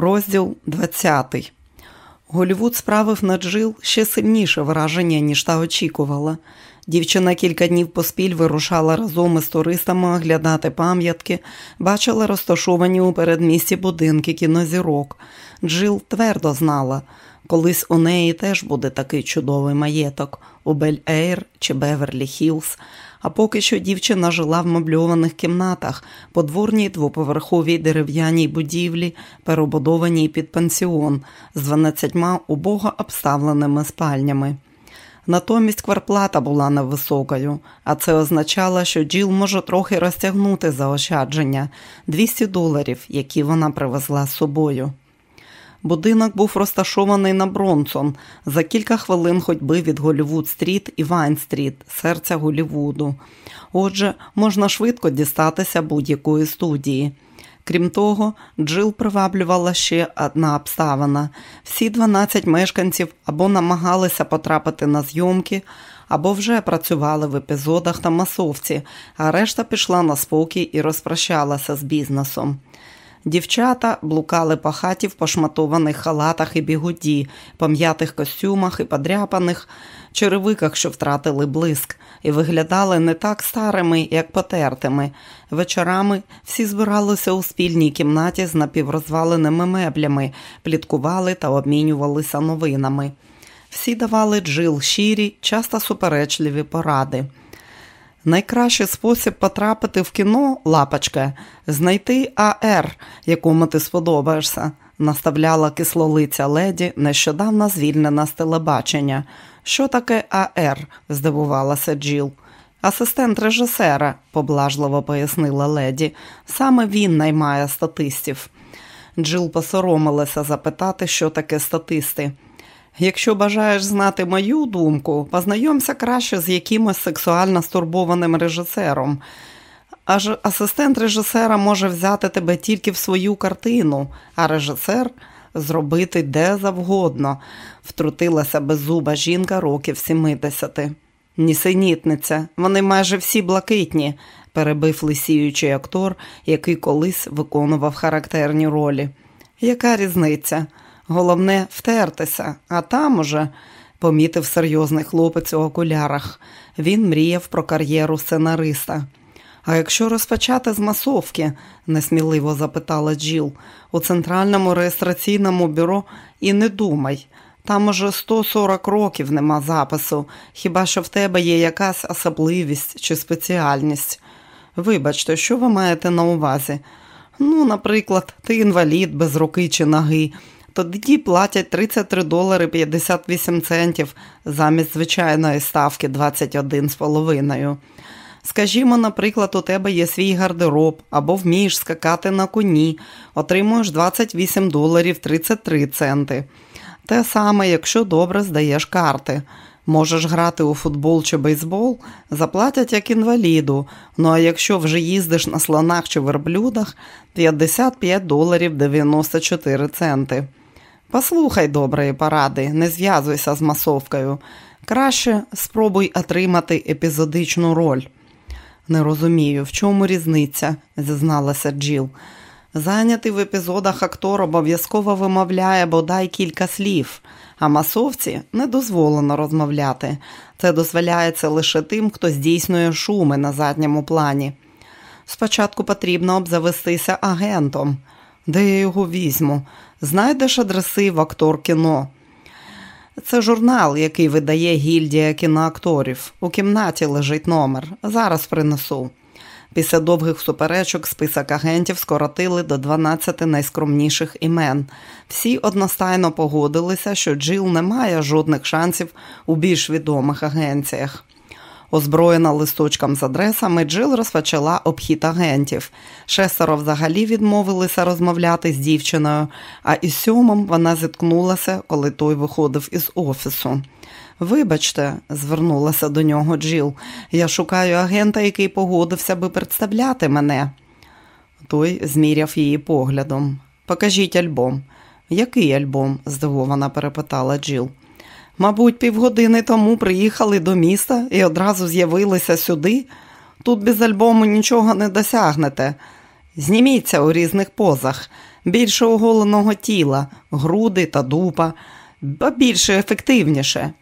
Розділ 20. Голівуд справив на Джил ще сильніше враження, ніж та очікувала. Дівчина кілька днів поспіль вирушала разом із туристами оглядати пам'ятки, бачила розташовані у передмісті будинки кінозірок. Джил твердо знала, колись у неї теж буде такий чудовий маєток у Бель-Ейр чи Беверлі Хіллз. А поки що дівчина жила в мебльованих кімнатах, потворній двоповерховій дерев'яній будівлі, перебудованій під пансіон з 12 убого обставленими спальнями. Натомість кварплата була невисокою, а це означало, що Джіл може трохи розтягнути заощадження 200 доларів, які вона привезла з собою. Будинок був розташований на Бронсон за кілька хвилин ходьби від Голівуд-стріт і Вайн-стріт, серця Голівуду. Отже, можна швидко дістатися будь-якої студії. Крім того, Джил приваблювала ще одна обставина: всі 12 мешканців або намагалися потрапити на зйомки, або вже працювали в епізодах та масовці, а решта пішла на спокій і розпрощалася з бізнесом. Дівчата блукали по хаті в пошматованих халатах і бігуді, пом'ятих костюмах і подряпаних черевиках, що втратили блиск, і виглядали не так старими, як потертими. Вечорами всі збиралися у спільній кімнаті з напіврозваленими меблями, пліткували та обмінювалися новинами. Всі давали джил щирі, часто суперечливі поради. Найкращий спосіб потрапити в кіно, лапочка, знайти АР, якому ти сподобаєшся, наставляла кислолиця леді, нещодавно звільнена з телебачення. Що таке АР? здивувалася Джіл. Асистент режисера, поблажливо пояснила леді. Саме він наймає статистів. Джил посоромилася запитати, що таке статисти. Якщо бажаєш знати мою думку, познайомся краще з якимось сексуально стурбованим режисером. Аж асистент режисера може взяти тебе тільки в свою картину, а режисер зробити де завгодно, втрутилася беззуба жінка років 70. Нісенітниця, вони майже всі блакитні, перебив лисіючий актор, який колись виконував характерні ролі. Яка різниця? Головне втертися, а там уже, помітив серйозний хлопець у окулярах. Він мріяв про кар'єру сценариста. А якщо розпочати з масовки, несміливо запитала Джіл, у центральному реєстраційному бюро і не думай. Там уже 140 років нема запису, хіба що в тебе є якась особливість чи спеціальність. Вибачте, що ви маєте на увазі? Ну, наприклад, ти інвалід без руки чи ноги тоді платять 33 долари 58 центів замість звичайної ставки 21,5. Скажімо, наприклад, у тебе є свій гардероб або вмієш скакати на коні, отримуєш 28 доларів 33 центи. Те саме, якщо добре здаєш карти. Можеш грати у футбол чи бейсбол, заплатять як інваліду. Ну а якщо вже їздиш на слонах чи верблюдах 55 доларів 94 центи. Послухай доброї поради, не зв'язуйся з масовкою. Краще спробуй отримати епізодичну роль. Не розумію, в чому різниця, зізналася Джіл. Зайнятий в епізодах актор обов'язково вимовляє бодай кілька слів, а масовці не дозволено розмовляти. Це дозволяється лише тим, хто здійснює шуми на задньому плані. Спочатку потрібно обзавестися агентом. Де я його візьму? Знайдеш адреси в актор кіно. Це журнал, який видає гільдія кіноакторів. У кімнаті лежить номер. Зараз принесу. Після довгих суперечок список агентів скоротили до 12 найскромніших імен. Всі одностайно погодилися, що Джил не має жодних шансів у більш відомих агенціях. Озброєна листочком з адресами, Джил розпочала обхід агентів. Шестеро взагалі відмовилися розмовляти з дівчиною, а із сьомим вона зіткнулася, коли той виходив із офісу. Вибачте, звернулася до нього Джил, я шукаю агента, який погодився би представляти мене. Той зміряв її поглядом. Покажіть альбом. Який альбом? здивована перепитала Джил. Мабуть, півгодини тому приїхали до міста і одразу з'явилися сюди. Тут без альбому нічого не досягнете. Зніміться у різних позах. більше оголеного тіла, груди та дупа, а більше ефективніше.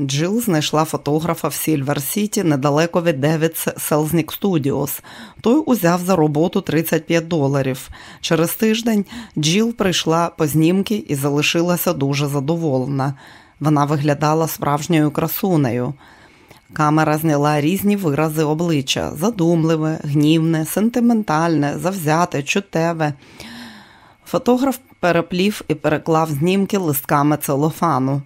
Джил знайшла фотографа в Сільвер Сіті недалеко від Девід Селзнік Студіос. Той узяв за роботу 35 доларів. Через тиждень Джил прийшла по знімки і залишилася дуже задоволена. Вона виглядала справжньою красунею. Камера зняла різні вирази обличчя задумливе, гнівне, сентиментальне, завзяте, чутеве. Фотограф переплів і переклав знімки листками целофану.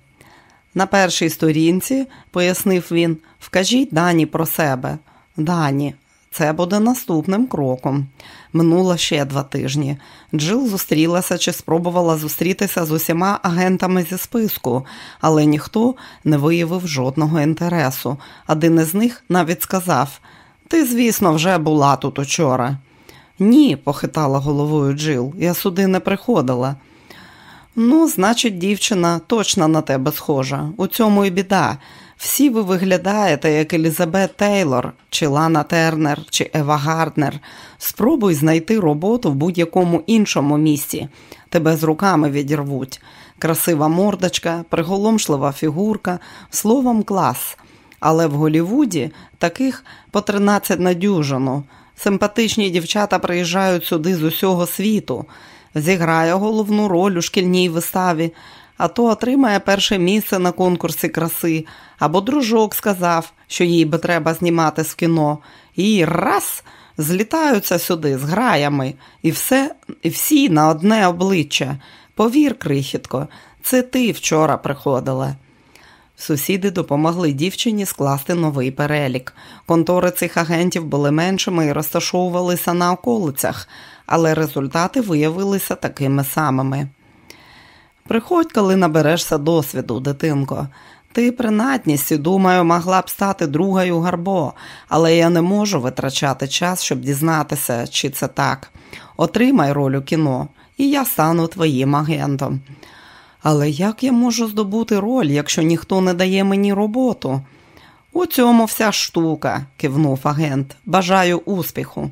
На першій сторінці, пояснив він, вкажіть дані про себе. Дані, це буде наступним кроком. Минуло ще два тижні. Джил зустрілася чи спробувала зустрітися з усіма агентами зі списку, але ніхто не виявив жодного інтересу. Один із них навіть сказав: Ти, звісно, вже була тут учора. Ні, похитала головою Джил, я сюди не приходила. Ну, значить, дівчина точно на тебе схожа. У цьому і біда. Всі ви виглядаєте, як Елізабет Тейлор, чи Лана Тернер, чи Ева Гарднер. Спробуй знайти роботу в будь-якому іншому місці. Тебе з руками відірвуть. Красива мордочка, приголомшлива фігурка, словом, клас. Але в Голівуді таких по 13 на дюжину. Симпатичні дівчата приїжджають сюди з усього світу зіграє головну роль у шкільній виставі, а то отримає перше місце на конкурсі краси, або дружок сказав, що їй би треба знімати з кіно, і раз злітаються сюди з граями, і все, і всі на одне обличчя. Повір, крихітко, це ти вчора приходила. Сусіди допомогли дівчині скласти новий перелік. Контори цих агентів були меншими і розташовувалися на околицях, але результати виявилися такими самими. Приходь, коли наберешся досвіду, дитинко. Ти при надністі, думаю, могла б стати другою гарбо, але я не можу витрачати час, щоб дізнатися, чи це так. Отримай роль у кіно, і я стану твоїм агентом. Але як я можу здобути роль, якщо ніхто не дає мені роботу? У цьому вся штука, кивнув агент. Бажаю успіху.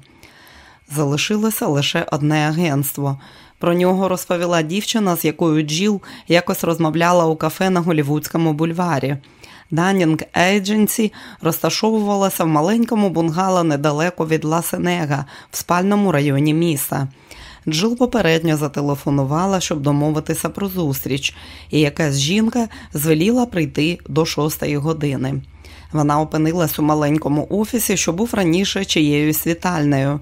Залишилося лише одне агентство. Про нього розповіла дівчина, з якою Джіл якось розмовляла у кафе на Голівудському бульварі. Данінг Ейдженсі розташовувалася в маленькому бунгало недалеко від Ласенега в спальному районі міста. Джил попередньо зателефонувала, щоб домовитися про зустріч, і якась жінка звеліла прийти до шостої години. Вона опинилась у маленькому офісі, що був раніше чиєюсь вітальнею.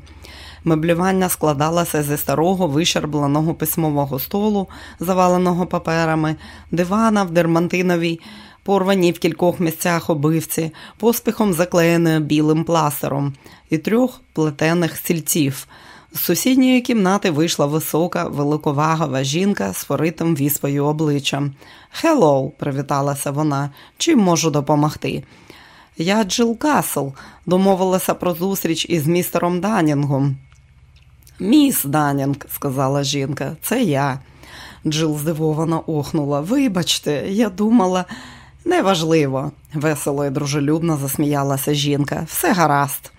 Меблювання складалося зі старого вищербленого письмового столу, заваленого паперами, дивана в дермантиновій, порваній в кількох місцях обивці, поспіхом заклеєною білим пластером, і трьох плетених стільців. З сусідньої кімнати вийшла висока, великовагова жінка з поритим віспою обличчям. «Hello!» – привіталася вона. Чим можу допомогти? Я Джил Касл, домовилася про зустріч із містером Данінгом. Міс Данінг, сказала жінка, це я. Джил здивовано охнула. Вибачте, я думала, неважливо, весело і дружелюбно засміялася жінка. Все гаразд.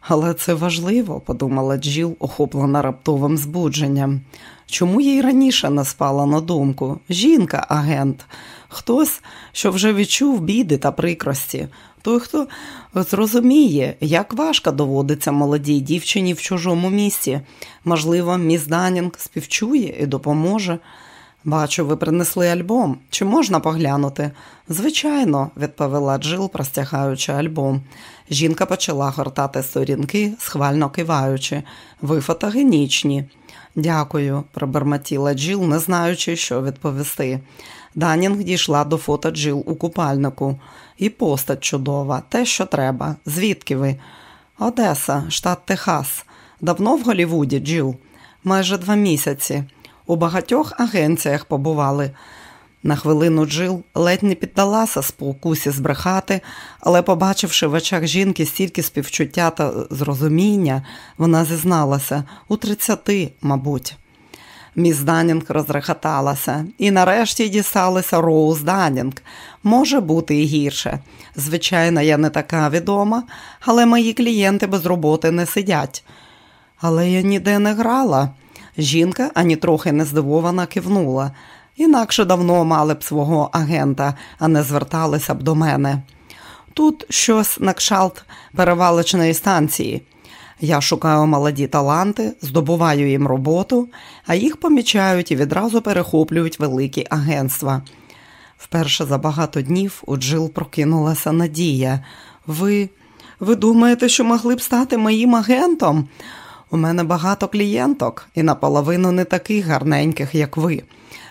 Але це важливо, подумала Джіл, охоплена раптовим збудженням. Чому їй раніше не спала на думку? Жінка, агент, хтось, що вже відчув біди та прикрості, той, хто зрозуміє, як важко доводиться молодій дівчині в чужому місці. Можливо, міс Данінг співчує і допоможе. Бачу, ви принесли альбом. Чи можна поглянути? Звичайно, відповіла Джил, простягаючи альбом. Жінка почала гортати сторінки, схвально киваючи. Ви фотогенічні. Дякую, пробермотіла Джил, не знаючи, що відповісти. Данінг дійшла до фото Джил у купальнику. І постать чудова, те, що треба. Звідки ви? Одеса, штат Техас. Давно в Голівуді, Джил? Майже два місяці. У багатьох агенціях побували. На хвилину Джил ледь не піддалася спокусі збрехати, але, побачивши в очах жінки стільки співчуття та зрозуміння, вона зізналася у тридцяти, мабуть. Міс Данінг розрехоталася, і нарешті дісталася Роуз Данінг. Може бути і гірше. Звичайно, я не така відома, але мої клієнти без роботи не сидять. Але я ніде не грала. Жінка ані трохи не здивована кивнула. Інакше давно мали б свого агента, а не зверталися б до мене. Тут щось на кшалт перевалочної станції. Я шукаю молоді таланти, здобуваю їм роботу, а їх помічають і відразу перехоплюють великі агентства. Вперше за багато днів у Джил прокинулася надія. Ви ви думаєте, що могли б стати моїм агентом? У мене багато клієнток і наполовину не таких гарненьких, як ви.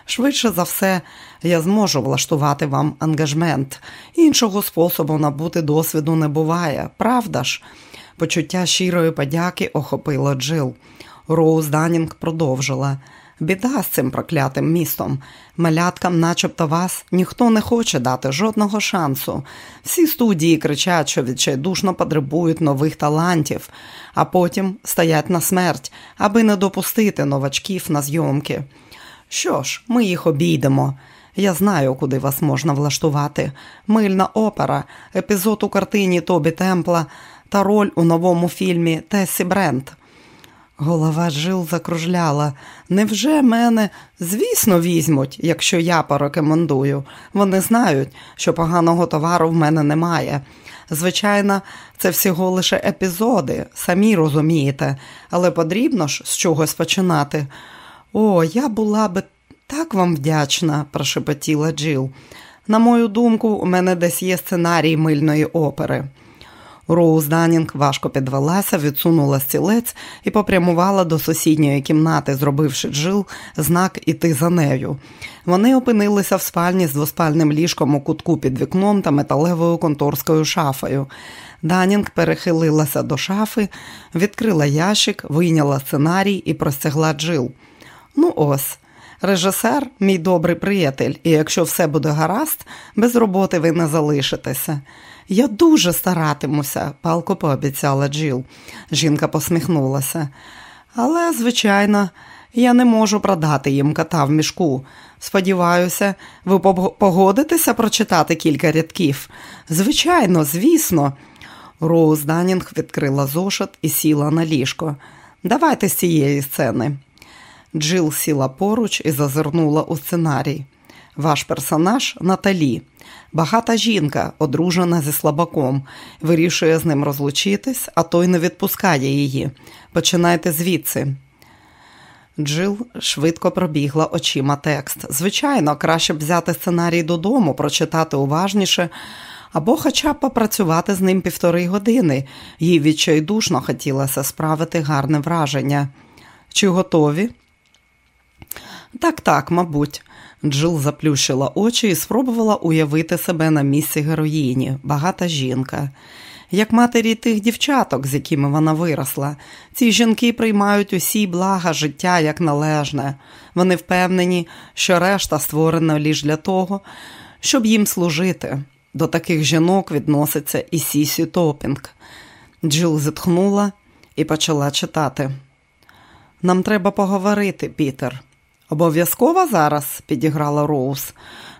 Швидше за все, я зможу влаштувати вам ангажмент. Іншого способу набути досвіду не буває, правда ж? Почуття щирої подяки охопило Джил. Роуз Данінг продовжила. Біда з цим проклятим містом. Маляткам, начебто вас, ніхто не хоче дати жодного шансу. Всі студії кричать, що відчайдушно потребують нових талантів, а потім стоять на смерть, аби не допустити новачків на зйомки. Що ж, ми їх обійдемо. Я знаю, куди вас можна влаштувати. Мильна опера, епізод у картині Тобі Темпла та роль у новому фільмі Тесі Брент. Голова жил закружляла. Невже мене, звісно, візьмуть, якщо я порекомендую. Вони знають, що поганого товару в мене немає. Звичайно, це всього лише епізоди, самі розумієте, але потрібно ж з чогось починати. О, я була би так вам вдячна, прошепотіла Джил. На мою думку, у мене десь є сценарій мильної опери. Роуз Данінг важко підвелася, відсунула стілець і попрямувала до сусідньої кімнати, зробивши Джил знак іти за нею. Вони опинилися в спальні з двоспальним ліжком у кутку під вікном та металевою конторською шафою. Данінг перехилилася до шафи, відкрила ящик, вийняла сценарій і простягла Джил. Ну ось. Режисер, мій добрий приятель, і якщо все буде гаразд, без роботи ви не залишитеся. Я дуже старатимуся, палко пообіцяла Джил. Жінка посміхнулася. Але, звичайно, я не можу продати їм кота в мішку. Сподіваюся, ви погодитеся прочитати кілька рядків. Звичайно, звісно. Роуз Данінг відкрила зошит і сіла на ліжко. Давайте з цієї сцени. Джил сіла поруч і зазирнула у сценарій. Ваш персонаж Наталі, багата жінка, одружена зі слабаком, вирішує з ним розлучитись, а той не відпускає її. Починайте звідси. Джил швидко пробігла очима текст. Звичайно, краще б взяти сценарій додому, прочитати уважніше, або хоча б попрацювати з ним півтори години. Їй відчайдушно хотілося справити гарне враження. Чи готові? Так, так, мабуть. Джил заплющила очі і спробувала уявити себе на місці героїні, багата жінка. Як матері тих дівчаток, з якими вона виросла, ці жінки приймають усі блага життя як належне. Вони впевнені, що решта створена лише для того, щоб їм служити. До таких жінок відноситься і Сісі Топінг. Джил зітхнула і почала читати. Нам треба поговорити, Пітер. Обов'язково зараз, підіграла Роуз.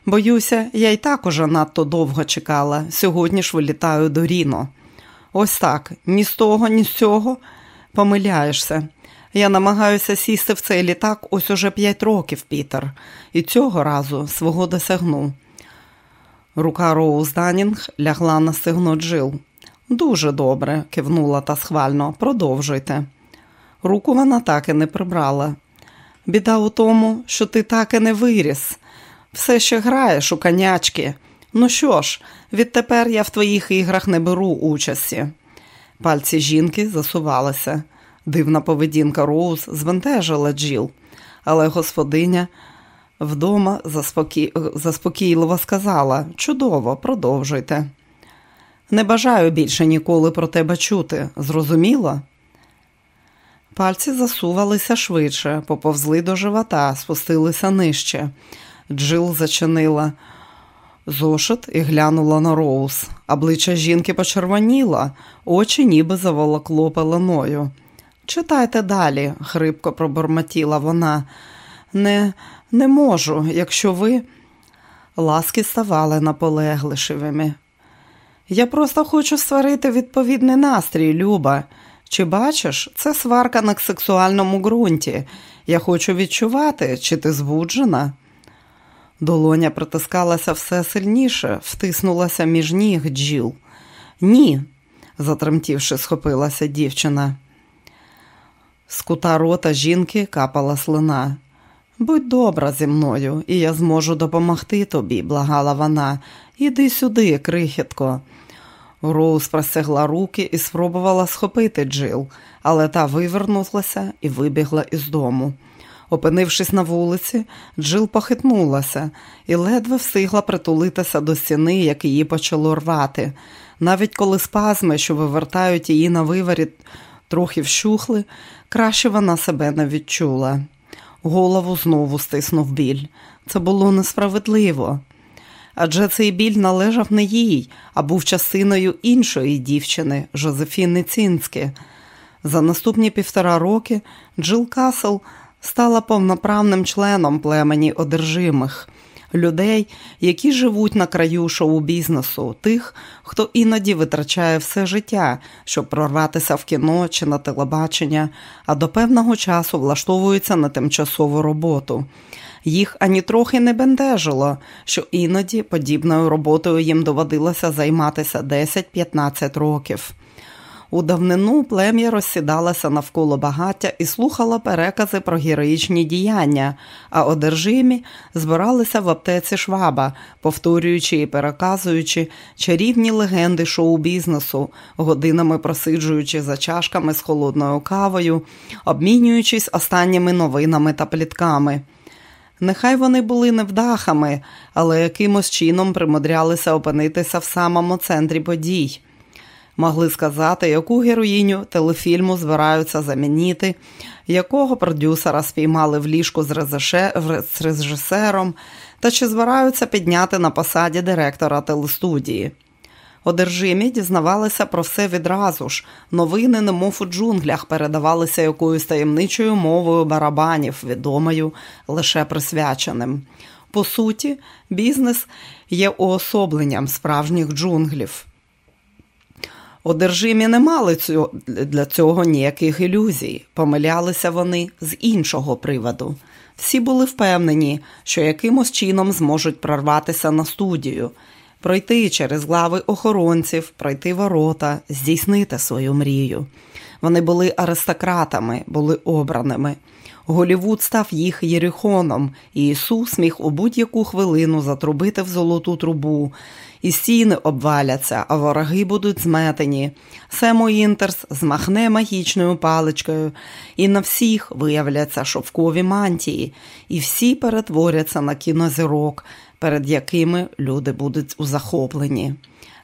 Боюся, я й так уже надто довго чекала. Сьогодні ж вилітаю до Ріно. Ось так, ні з того, ні з цього помиляєшся. Я намагаюся сісти в цей літак ось уже п'ять років, Пітер, і цього разу свого досягну. Рука Роуз Данінг лягла на стегно Джил. Дуже добре, кивнула та схвально. Продовжуйте. Руку вона так і не прибрала. Біда у тому, що ти так і не виріс. Все ще граєш у конячки. Ну що ж, відтепер я в твоїх іграх не беру участі. Пальці жінки засувалися. Дивна поведінка Роуз збентежила Джіл, але господиня вдома заспокій... заспокійливо сказала чудово, продовжуйте. Не бажаю більше ніколи про тебе чути. Зрозуміло? Пальці засувалися швидше, поповзли до живота, спустилися нижче. Джил зачинила зошит і глянула на Роуз. Обличчя жінки почервоніло, очі ніби заволокло пеленою. Читайте далі, хрипко пробормотіла вона. Не, не можу, якщо ви. Ласки ставали наполегливими. Я просто хочу створити відповідний настрій, Люба. Чи бачиш, це сварка на сексуальному ґрунті. Я хочу відчувати, чи ти збуджена. Долоня притискалася все сильніше, втиснулася між ніг Джіл. Ні, затремтівши, схопилася дівчина. З кута рота жінки капала слина. Будь добра зі мною, і я зможу допомогти тобі, благала вона. Іди сюди, крихітко. Роуз простягла руки і спробувала схопити Джил, але та вивернулася і вибігла із дому. Опинившись на вулиці, Джил похитнулася і ледве встигла притулитися до стіни, як її почало рвати. Навіть коли спазми, що вивертають її на виворіт, трохи вщухли, краще вона себе не відчула. Голову знову стиснув біль. Це було несправедливо. Адже цей біль належав не їй, а був частиною іншої дівчини Жозефіни Цінськи. За наступні півтора роки Джил Касл стала повноправним членом племені одержимих людей, які живуть на краю шоу-бізнесу, тих, хто іноді витрачає все життя, щоб прорватися в кіно чи на телебачення, а до певного часу влаштовуються на тимчасову роботу. Їх ані трохи не бентежило, що іноді подібною роботою їм доводилося займатися 10-15 років. У давнину плем'я розсідалося навколо багаття і слухало перекази про героїчні діяння, а одержимі збиралися в аптеці шваба, повторюючи і переказуючи чарівні легенди шоу-бізнесу, годинами просиджуючи за чашками з холодною кавою, обмінюючись останніми новинами та плітками. Нехай вони були невдахами, але якимось чином примудрялися опинитися в самому центрі подій могли сказати, яку героїню телефільму збираються замінити, якого продюсера спіймали в ліжку з режисером, та чи збираються підняти на посаді директора телестудії. Одержимі дізнавалися про все відразу ж. Новини, немов у джунглях, передавалися якоюсь таємничою мовою барабанів, відомою лише присвяченим. По суті, бізнес є уособленням справжніх джунглів. Одержимі не мали для цього ніяких ілюзій, помилялися вони з іншого приводу. Всі були впевнені, що якимось чином зможуть прорватися на студію, пройти через глави охоронців, пройти ворота, здійснити свою мрію. Вони були аристократами, були обраними. Голівуд став їх єрихоном, і Ісус міг у будь-яку хвилину затрубити в золоту трубу і стіни обваляться, а вороги будуть зметені. Семо Інтерс змахне магічною паличкою, і на всіх виявляться шовкові мантії, і всі перетворяться на кінозірок, перед якими люди будуть у.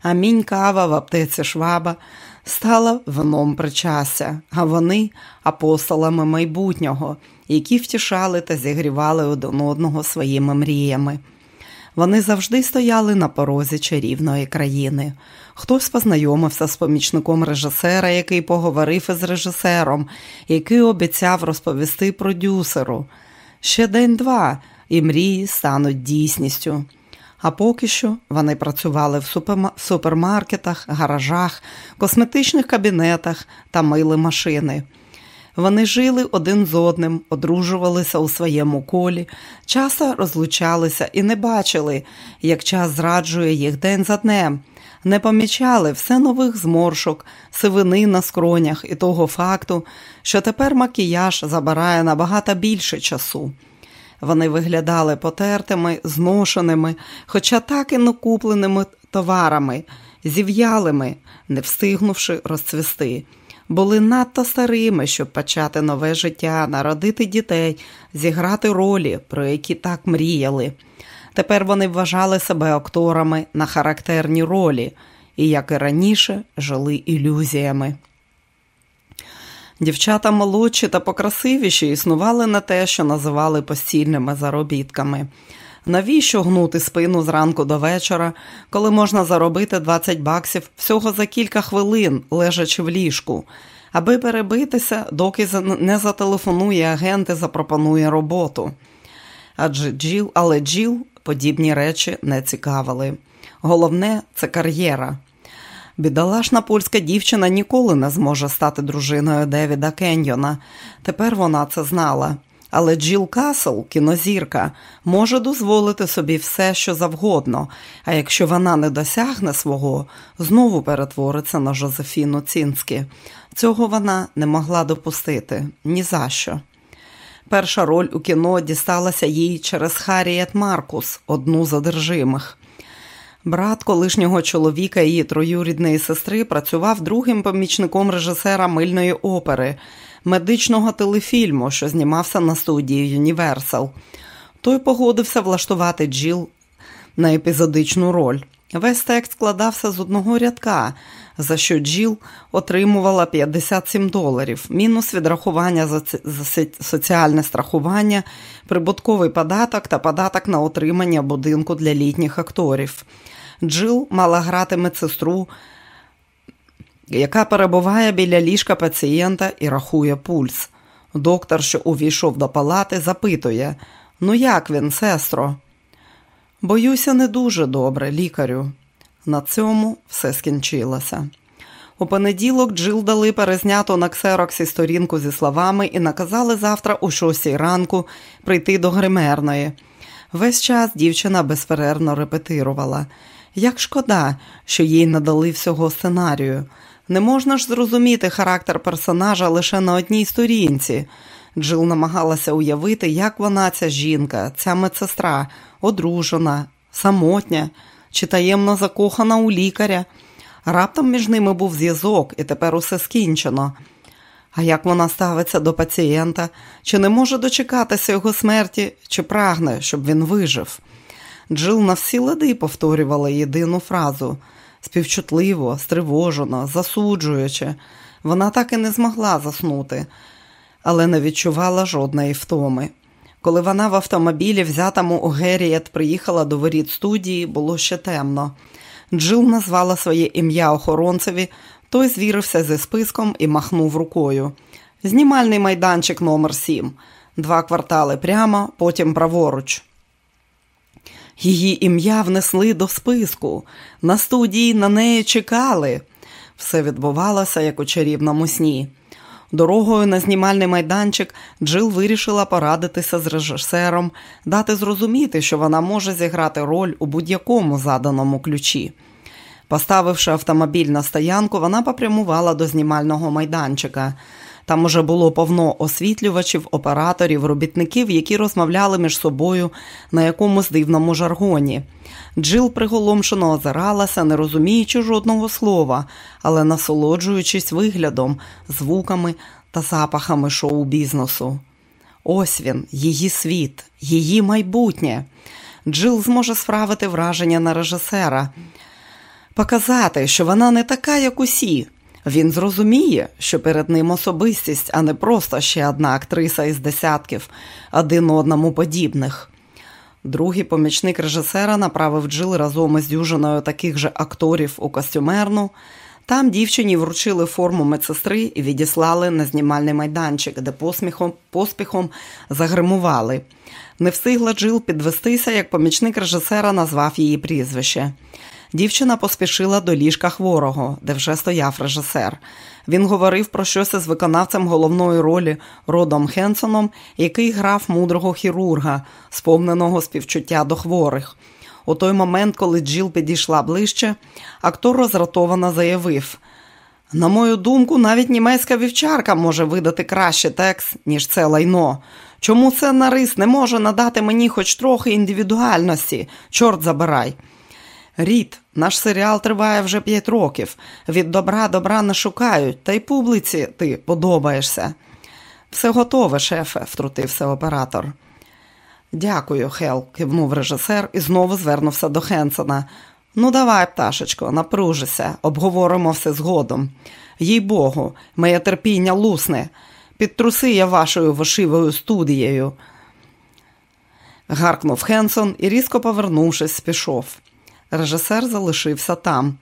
Амінь кава в аптеці шваба стала вином причастя, а вони апостолами майбутнього, які втішали та зігрівали один одного своїми мріями. Вони завжди стояли на порозі чарівної країни. Хтось познайомився з помічником режисера, який поговорив із режисером, який обіцяв розповісти продюсеру. Ще день-два, і мрії стануть дійсністю. А поки що вони працювали в супермаркетах, гаражах, косметичних кабінетах та мили машини. Вони жили один з одним, одружувалися у своєму колі, часто розлучалися і не бачили, як час зраджує їх день за днем, не помічали все нових зморшок, сивини на скронях і того факту, що тепер макіяж забирає набагато більше часу. Вони виглядали потертими, зношеними, хоча так і накупленими товарами, зів'ялими, не встигнувши розцвісти були надто старими, щоб почати нове життя, народити дітей, зіграти ролі, про які так мріяли. Тепер вони вважали себе акторами на характерні ролі і, як і раніше, жили ілюзіями. Дівчата молодші та покрасивіші існували на те, що називали постільними заробітками. Навіщо гнути спину зранку до вечора, коли можна заробити 20 баксів всього за кілька хвилин, лежачи в ліжку, аби перебитися, доки не зателефонує агент і запропонує роботу. Адже Джіл, але Джіл подібні речі не цікавили. Головне це кар'єра. Бідолашна польська дівчина ніколи не зможе стати дружиною Девіда Кеньйона. Тепер вона це знала. Але Джіл Касл, кінозірка, може дозволити собі все, що завгодно, а якщо вона не досягне свого, знову перетвориться на Жозефіну Цінські. Цього вона не могла допустити ні за що. Перша роль у кіно дісталася їй через Харіет Маркус, одну з одержимих. Брат колишнього чоловіка її троюрідної сестри працював другим помічником режисера мильної опери, медичного телефільму, що знімався на студії Юніверсал. Той погодився влаштувати Джіл на епізодичну роль. Весь текст складався з одного рядка, за що Джіл отримувала 57 доларів, мінус відрахування за соціальне страхування, прибутковий податок та податок на отримання будинку для літніх акторів. Джил мала грати медсестру, яка перебуває біля ліжка пацієнта і рахує пульс. Доктор, що увійшов до палати, запитує: Ну, як він, сестро? Боюся, не дуже добре, лікарю. На цьому все скінчилося. У понеділок Джил дали перезняту на ксероксі сторінку зі словами і наказали завтра о шостій ранку прийти до гримерної. Весь час дівчина безперервно репетирувала. Як шкода, що їй надали всього сценарію. Не можна ж зрозуміти характер персонажа лише на одній сторінці. Джил намагалася уявити, як вона, ця жінка, ця медсестра, одружена, самотня чи таємно закохана у лікаря. Раптом між ними був зв'язок, і тепер усе скінчено. А як вона ставиться до пацієнта, чи не може дочекатися його смерті, чи прагне, щоб він вижив? Джил на всі лади повторювала єдину фразу співчутливо, стривожено, засуджуючи. Вона так і не змогла заснути, але не відчувала жодної втоми. Коли вона в автомобілі, взятому у Герієт, приїхала до воріт студії, було ще темно. Джил назвала своє ім'я охоронцеві, той звірився зі списком і махнув рукою. Знімальний майданчик номер 7 два квартали прямо, потім праворуч. Її ім'я внесли до списку. На студії на неї чекали. Все відбувалося, як у чарівному сні. Дорогою на знімальний майданчик Джил вирішила порадитися з режисером, дати зрозуміти, що вона може зіграти роль у будь-якому заданому ключі. Поставивши автомобіль на стоянку, вона попрямувала до знімального майданчика. Там уже було повно освітлювачів, операторів, робітників, які розмовляли між собою на якомусь дивному жаргоні. Джил приголомшено озиралася, не розуміючи жодного слова, але насолоджуючись виглядом, звуками та запахами шоу-бізнесу. Ось він, її світ, її майбутнє. Джил зможе справити враження на режисера, показати, що вона не така, як усі. Він зрозуміє, що перед ним особистість, а не просто ще одна актриса із десятків, один одному подібних. Другий помічник режисера направив Джил разом із дюжиною таких же акторів у костюмерну. Там дівчині вручили форму медсестри і відіслали на знімальний майданчик, де посміхом, поспіхом загримували. Не встигла Джил підвестися, як помічник режисера назвав її прізвище. Дівчина поспішила до ліжка хворого, де вже стояв режисер. Він говорив про щось із виконавцем головної ролі Родом Хенсоном, який грав мудрого хірурга, сповненого співчуття до хворих. У той момент, коли Джіл підійшла ближче, актор розратовано заявив: на мою думку, навіть німецька вівчарка може видати краще текст, ніж це лайно. Чому це нарис не може надати мені хоч трохи індивідуальності? Чорт забирай. Рід, наш серіал триває вже п'ять років. Від добра добра не шукають, та й публіці ти подобаєшся. Все готове, шефе, втрутився оператор. Дякую, Хел, кивнув режисер і знову звернувся до Хенсона. Ну, давай, пташечко, напружися, обговоримо все згодом. Їй Богу, моє терпіння лусне. Підтруси я вашою вошивою студією. Гаркнув Хенсон і, різко повернувшись, пішов. Режисер залишився там.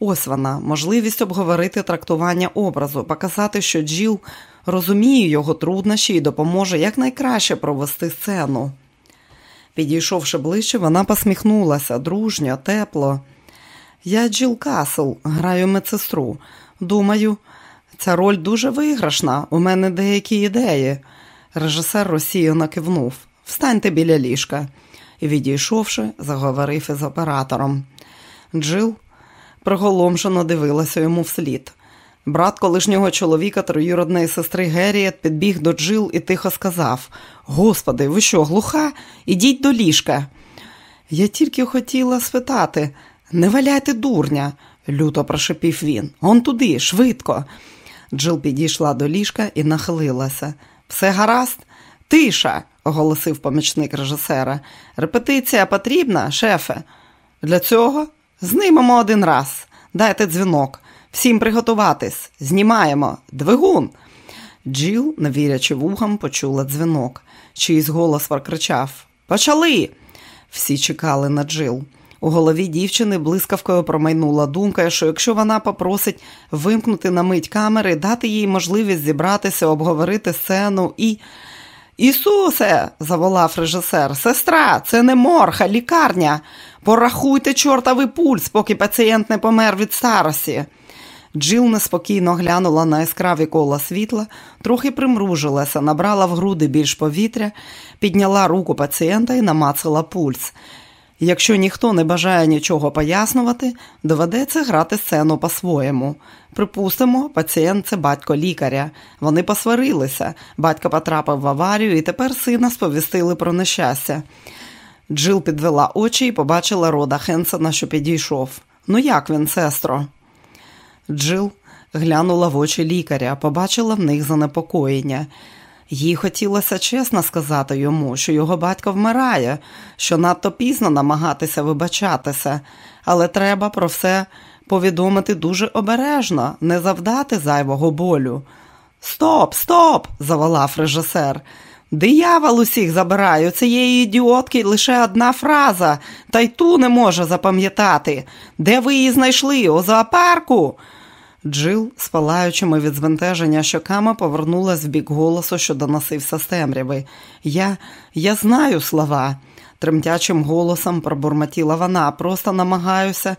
Ось вона, можливість обговорити трактування образу, показати, що Джіл розуміє його труднощі і допоможе якнайкраще провести сцену. Підійшовши ближче, вона посміхнулася дружньо, тепло. Я Джил Касл, граю медсестру. Думаю, ця роль дуже виграшна. У мене деякі ідеї. Режисер розсіяно кивнув. Встаньте біля ліжка. І, відійшовши, заговорив із оператором. Джил приголомшено дивилася йому вслід. Брат колишнього чоловіка троюродної сестри Геріет підбіг до Джил і тихо сказав: Господи, ви що, глуха? Ідіть до ліжка. Я тільки хотіла спитати, не валяйте дурня, люто прошепів він. Он туди, швидко. Джил підійшла до ліжка і нахилилася. Все гаразд? Тиша, оголосив помічник режисера. Репетиція потрібна, шефе. Для цього знимемо один раз. Дайте дзвінок. Всім приготуватись. Знімаємо. Двигун. Джил, не вірячи вухам, почула дзвінок. Чийсь голос прокричав Почали. Всі чекали на Джил. У голові дівчини блискавкою промайнула думка, що якщо вона попросить вимкнути на мить камери, дати їй можливість зібратися, обговорити сцену і. Ісусе, заволав режисер, сестра, це не морг, а лікарня. Порахуйте чортовий пульс, поки пацієнт не помер від старості. Джил неспокійно глянула на яскраві кола світла, трохи примружилася, набрала в груди більш повітря, підняла руку пацієнта і намацала пульс. Якщо ніхто не бажає нічого пояснювати, доведеться грати сцену по-своєму. Припустимо, пацієнт це батько лікаря. Вони посварилися, батько потрапив в аварію і тепер сина сповістили про нещастя. Джил підвела очі і побачила рода Хенсона, що підійшов. Ну як він, сестро? Джил глянула в очі лікаря, побачила в них занепокоєння. Їй хотілося чесно сказати йому, що його батько вмирає, що надто пізно намагатися вибачатися, але треба про все повідомити дуже обережно, не завдати зайвого болю. Стоп, стоп! заволав режисер. Диявол усіх забирає, у цієї ідіотки лише одна фраза, та й ту не може запам'ятати. Де ви її знайшли? У зоопарку? Джил, спалаючими від звентеження щоками, повернулась в бік голосу, що доносився з темряви. Я я знаю слова, тремтячим голосом пробурмотіла вона, просто намагаюся.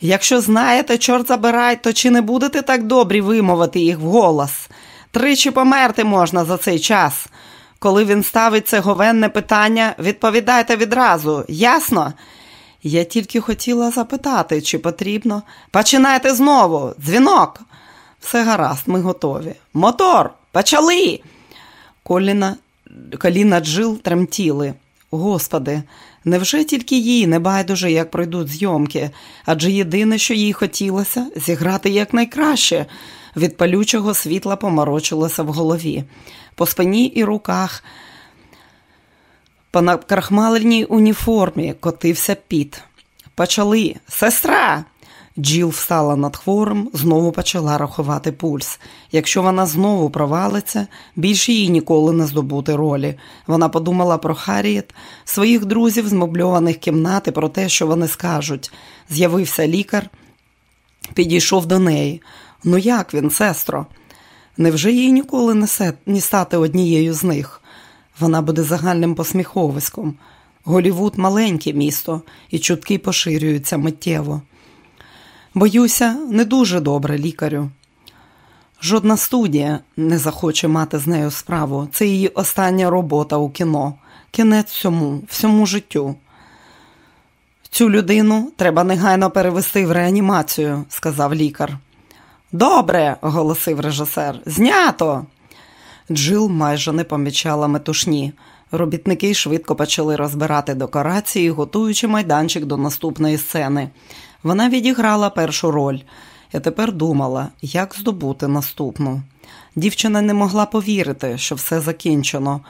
Якщо знаєте, чорт забирай, то чи не будете так добрі вимовити їх вголос? Тричі померти можна за цей час. Коли він ставить це говенне питання, відповідайте відразу, ясно? Я тільки хотіла запитати, чи потрібно. Починайте знову. Дзвінок. Все гаразд, ми готові. Мотор, почали. Коліна, коліна джил тремтіли. Господи, невже тільки їй не байдуже, як пройдуть зйомки? Адже єдине, що їй хотілося, зіграти якнайкраще. Від палючого світла поморочилося в голові. По спині і руках по накрахмаленій уніформі котився піт. Почали сестра. Джіл встала над хворим, знову почала рахувати пульс. Якщо вона знову провалиться, більше їй ніколи не здобути ролі. Вона подумала про Харріет, своїх друзів з мебльованих кімнат і про те, що вони скажуть. З'явився лікар, підійшов до неї. Ну як він, сестро? Невже їй ніколи не стати однією з них? Вона буде загальним посміховиськом. Голівуд маленьке місто, і чутки поширюються миттєво. Боюся, не дуже добре лікарю. Жодна студія не захоче мати з нею справу. Це її остання робота у кіно, кінець всьому, всьому життю. Цю людину треба негайно перевести в реанімацію, сказав лікар. Добре, оголосив режисер. Знято. Джил майже не помічала метушні. Робітники швидко почали розбирати декорації, готуючи майданчик до наступної сцени. Вона відіграла першу роль і тепер думала, як здобути наступну. Дівчина не могла повірити, що все закінчено.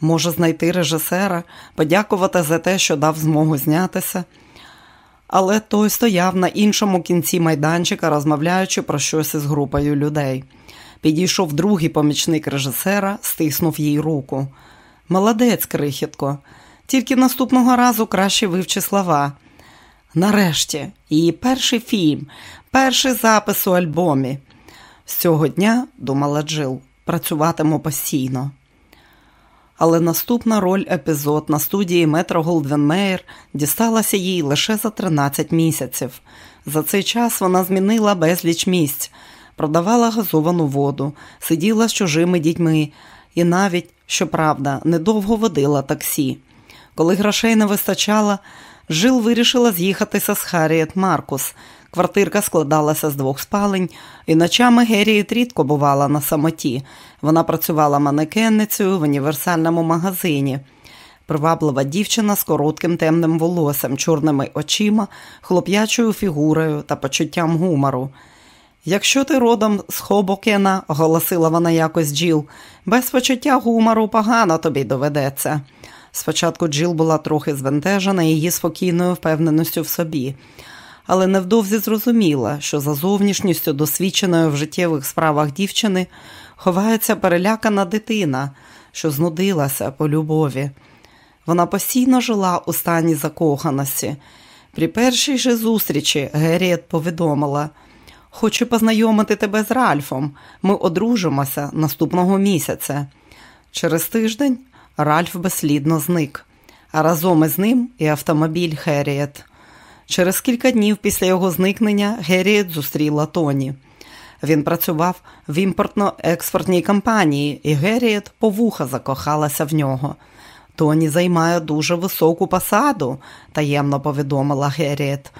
Може знайти режисера, подякувати за те, що дав змогу знятися. Але той стояв на іншому кінці майданчика, розмовляючи про щось із групою людей. Підійшов другий помічник режисера, стиснув їй руку. Молодець, крихітко, тільки наступного разу краще вивчи слова. Нарешті, її перший фільм, перший запис у альбомі. З цього дня, думала Джил, працюватиму постійно. Але наступна роль епізод на студії Метро Голдвенмейр дісталася їй лише за 13 місяців. За цей час вона змінила безліч місць, продавала газовану воду, сиділа з чужими дітьми і навіть, щоправда, недовго водила таксі. Коли грошей не вистачало, Жил вирішила з'їхатися з Харріет Маркус. Квартирка складалася з двох спалень, і ночами Герієт рідко бувала на самоті. Вона працювала манекенницею в універсальному магазині. Приваблива дівчина з коротким темним волоссям, чорними очима, хлоп'ячою фігурою та почуттям гумору. Якщо ти родом з Хобокена, оголосила вона якось Джіл, без почуття гумору погано тобі доведеться. Спочатку Джил була трохи звентежена її спокійною впевненістю в собі, але невдовзі зрозуміла, що за зовнішністю досвідченою в життєвих справах дівчини ховається перелякана дитина, що знудилася по любові. Вона постійно жила у стані закоханості. При першій же зустрічі Геріет повідомила: Хочу познайомити тебе з Ральфом. Ми одружимося наступного місяця. Через тиждень Ральф безслідно зник, а разом із ним і автомобіль Геріет. Через кілька днів після його зникнення Геріет зустріла Тоні. Він працював в імпортно-експортній компанії, і Геріет по вуха закохалася в нього. Тоні займає дуже високу посаду, таємно повідомила Геріет.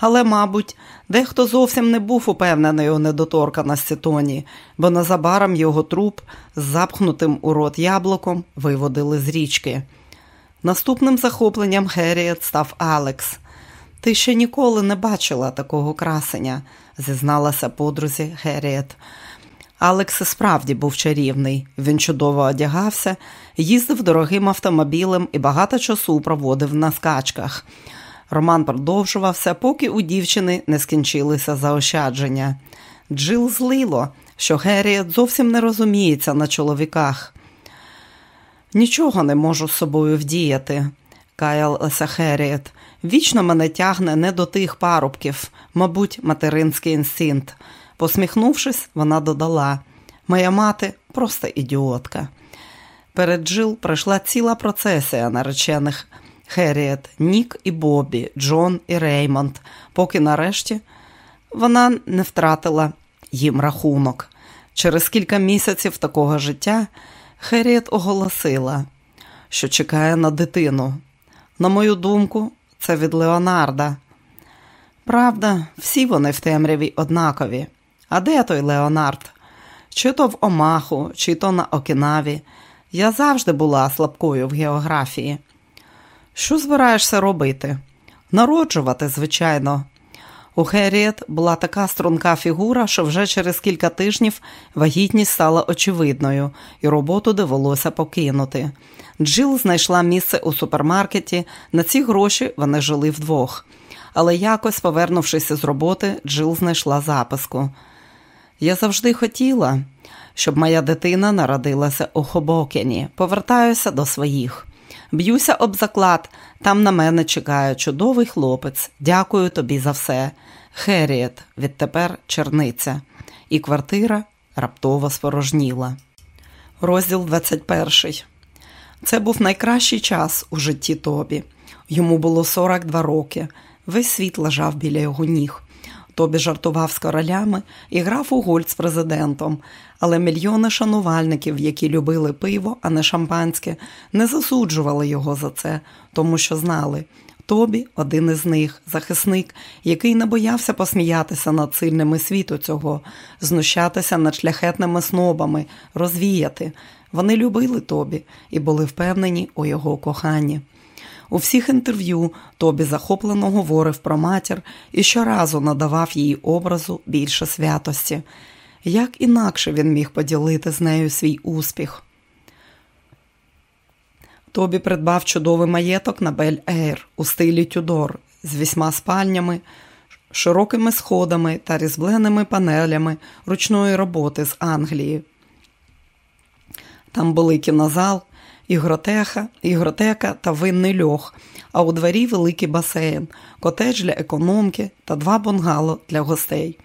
Але, мабуть, дехто зовсім не був упевнений у недоторканості Тоні, бо незабаром його труп з запхнутим у рот яблуком виводили з річки. Наступним захопленням Геріет став Алекс. Ти ще ніколи не бачила такого красення, зізналася подрузі Геріет. Алекс справді був чарівний. Він чудово одягався, їздив дорогим автомобілем і багато часу проводив на скачках. Роман продовжувався, поки у дівчини не скінчилися заощадження. Джил злило, що Геріет зовсім не розуміється на чоловіках. Нічого не можу з собою вдіяти, каялася Геріет. Вічно мене тягне не до тих парубків, мабуть, материнський інстинкт. Посміхнувшись, вона додала Моя мати просто ідіотка. Перед Джил пройшла ціла процесія наречених Херіет, Нік і Бобі, Джон і Реймонд, поки нарешті вона не втратила їм рахунок. Через кілька місяців такого життя Херіет оголосила, що чекає на дитину. На мою думку, це від Леонарда. Правда, всі вони в темряві однакові. А де той Леонард? Чи то в Омаху, чи то на Окінаві. Я завжди була слабкою в географії. Що збираєшся робити? Народжувати, звичайно. У Херіет була така струнка фігура, що вже через кілька тижнів вагітність стала очевидною, і роботу довелося покинути. Джил знайшла місце у супермаркеті, на ці гроші вони жили вдвох. Але якось, повернувшись з роботи, Джил знайшла записку. Я завжди хотіла, щоб моя дитина народилася у Хобокені. Повертаюся до своїх. Б'юся об заклад, там на мене чекає чудовий хлопець. Дякую тобі за все. Херіет, відтепер черниця. І квартира раптово спорожніла. Розділ 21. Це був найкращий час у житті Тобі. Йому було 42 роки. Весь світ лежав біля його ніг. Тобі жартував з королями і грав у гольц з президентом, але мільйони шанувальників, які любили пиво, а не шампанське, не засуджували його за це, тому що знали. Тобі один із них, захисник, який не боявся посміятися над сильними світу цього, знущатися над шляхетними снобами, розвіяти. Вони любили Тобі і були впевнені у його коханні. У всіх інтерв'ю Тобі захоплено говорив про матір і щоразу надавав її образу більше святості. Як інакше він міг поділити з нею свій успіх? Тобі придбав чудовий маєток на Бель Ейр у стилі Тюдор з вісьма спальнями, широкими сходами та різбленими панелями ручної роботи з Англії. Там були кінозал, ігротеха, ігротека та винний льох, а у дворі великий басейн, котедж для економки та два бунгало для гостей.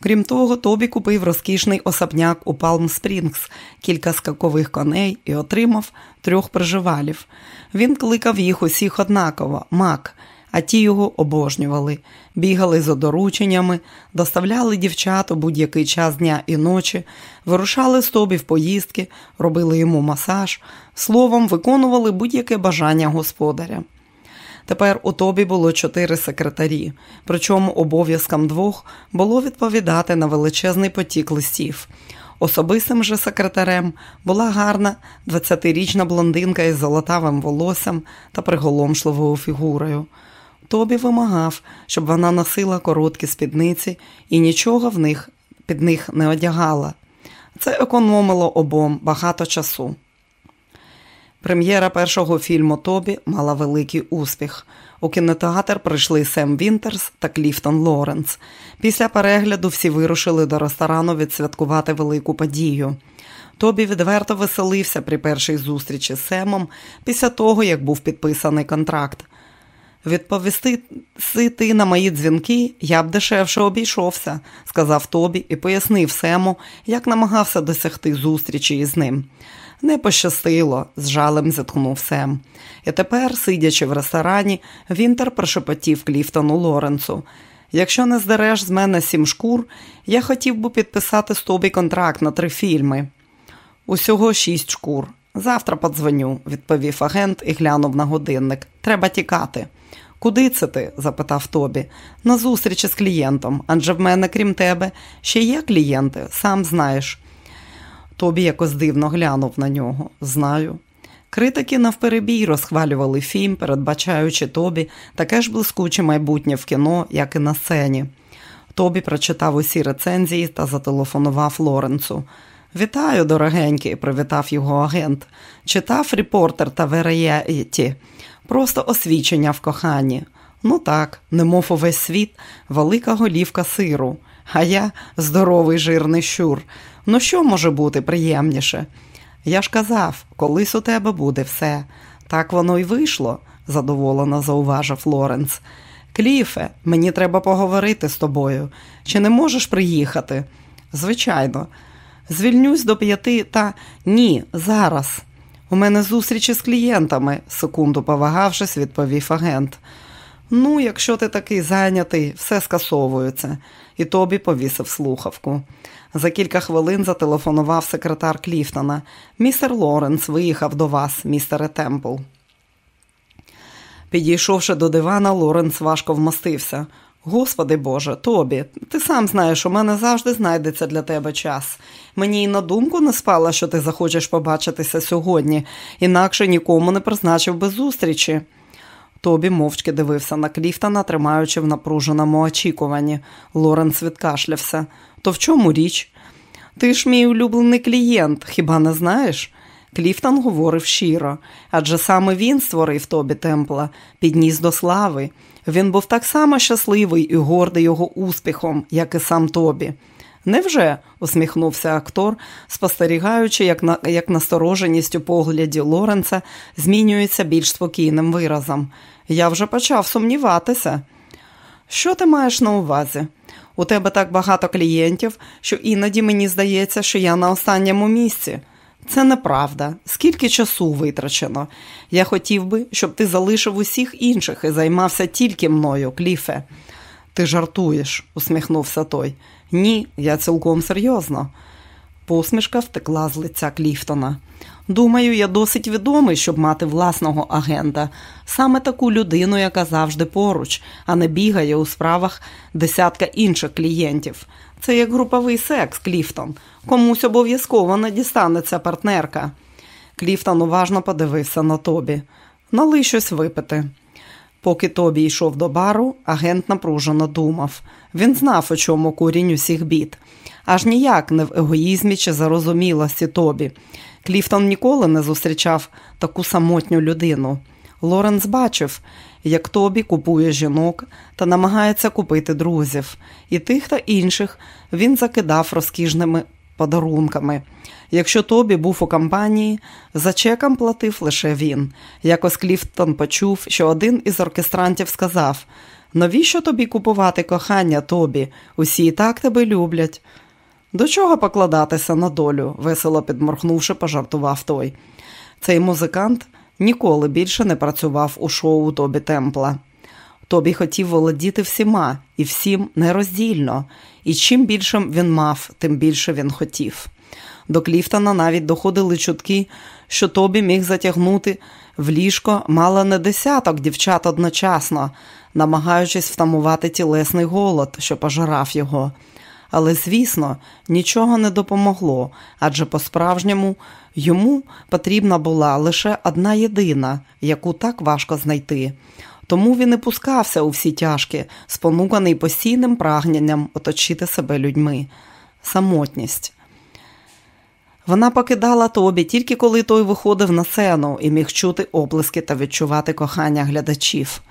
Крім того, Тобі купив розкішний особняк у Палм Спрінгс, кілька скакових коней і отримав трьох проживалів. Він кликав їх усіх однаково Мак, а ті його обожнювали, бігали за дорученнями, доставляли дівчат у будь-який час дня і ночі, вирушали з тобі в поїздки, робили йому масаж, словом, виконували будь-яке бажання господаря. Тепер у тобі було чотири секретарі, причому обов'язкам двох було відповідати на величезний потік листів. Особистим же секретарем була гарна 20-річна блондинка із золотавим волоссям та приголомшливою фігурою. Тобі вимагав, щоб вона носила короткі спідниці і нічого в них під них не одягала. Це економило обом багато часу. Прем'єра першого фільму Тобі мала великий успіх. У кінотеатр прийшли Сем Вінтерс та Кліфтон Лоренс. Після перегляду всі вирушили до ресторану відсвяткувати велику подію. Тобі відверто веселився при першій зустрічі з Семом після того, як був підписаний контракт. Відповісти ти на мої дзвінки я б дешевше обійшовся, сказав Тобі і пояснив Сему, як намагався досягти зустрічі із ним. Не пощастило, з жалем зітхнув Сем. І тепер, сидячи в ресторані, Вінтер прошепотів Кліфтону Лоренцу. Якщо не здереш з мене сім шкур, я хотів би підписати з тобі контракт на три фільми. Усього шість шкур. Завтра подзвоню, відповів агент і глянув на годинник. Треба тікати. Куди це ти? запитав Тобі. На зустрічі з клієнтом, адже в мене, крім тебе, ще є клієнти, сам знаєш. Тобі якось дивно глянув на нього. Знаю. Критики навперебій розхвалювали фільм, передбачаючи Тобі таке ж блискуче майбутнє в кіно, як і на сцені. Тобі прочитав усі рецензії та зателефонував Лоренцу. Вітаю, дорогенький, привітав його агент. Читав репортер та Вереєті. Просто освічення в коханні. Ну так, немов увесь світ, велика голівка сиру, а я здоровий жирний щур. Ну що може бути приємніше? Я ж казав, колись у тебе буде все. Так воно й вийшло, задоволено зауважив Лоренц. Кліфе, мені треба поговорити з тобою. Чи не можеш приїхати? Звичайно, звільнюсь до п'яти та ні, зараз. У мене зустрічі з клієнтами, секунду повагавшись, відповів агент. Ну, якщо ти такий зайнятий, все скасовується, і тобі повісив слухавку. За кілька хвилин зателефонував секретар Кліфтона. Містер Лоренс виїхав до вас, містере Темпл. Підійшовши до дивана, Лоренс важко вмостився. Господи Боже, Тобі, ти сам знаєш, у мене завжди знайдеться для тебе час. Мені й на думку не спала, що ти захочеш побачитися сьогодні, інакше нікому не призначив би зустрічі. Тобі мовчки дивився на Кліфтона, тримаючи в напруженому очікуванні. Лоренс відкашлявся. То в чому річ? Ти ж мій улюблений клієнт, хіба не знаєш? Кліфтон говорив щиро, адже саме він створив тобі темпла, підніс до слави. Він був так само щасливий і гордий його успіхом, як і сам тобі. Невже? усміхнувся актор, спостерігаючи, як на як настороженість у погляді Лоренца змінюється більш спокійним виразом. Я вже почав сумніватися. Що ти маєш на увазі? У тебе так багато клієнтів, що іноді мені здається, що я на останньому місці. Це неправда. Скільки часу витрачено? Я хотів би, щоб ти залишив усіх інших і займався тільки мною, Кліфе. Ти жартуєш, усміхнувся той. Ні, я цілком серйозно. Посмішка втекла з лиця Кліфтона. Думаю, я досить відомий, щоб мати власного агента, саме таку людину, яка завжди поруч, а не бігає у справах десятка інших клієнтів. Це як груповий секс, Кліфтон. Комусь обов'язково не дістанеться партнерка. Кліфтон уважно подивився на Тобі. Налий щось випити. Поки Тобі йшов до бару, агент напружено думав. Він знав, у чому корінь усіх бід. Аж ніяк не в егоїзмі чи зарозумілості Тобі. Кліфтон ніколи не зустрічав таку самотню людину. Лоренс бачив, як Тобі купує жінок та намагається купити друзів, і тих та інших він закидав розкішними подарунками. Якщо Тобі був у компанії, за чеком платив лише він. Якось Кліфтон почув, що один із оркестрантів сказав: навіщо тобі купувати кохання Тобі? Усі і так тебе люблять. До чого покладатися на долю? весело підморхнувши, пожартував той. Цей музикант ніколи більше не працював у шоу Тобі Темпла. Тобі хотів володіти всіма і всім нероздільно, і чим більше він мав, тим більше він хотів. До Кліфтона навіть доходили чутки, що Тобі міг затягнути в ліжко мало не десяток дівчат одночасно, намагаючись втамувати тілесний голод, що пожирав його. Але, звісно, нічого не допомогло, адже по-справжньому йому потрібна була лише одна єдина, яку так важко знайти. Тому він і пускався у всі тяжкі, спонуканий постійним прагненням оточити себе людьми. Самотність. Вона покидала тобі тільки коли той виходив на сцену і міг чути оплески та відчувати кохання глядачів.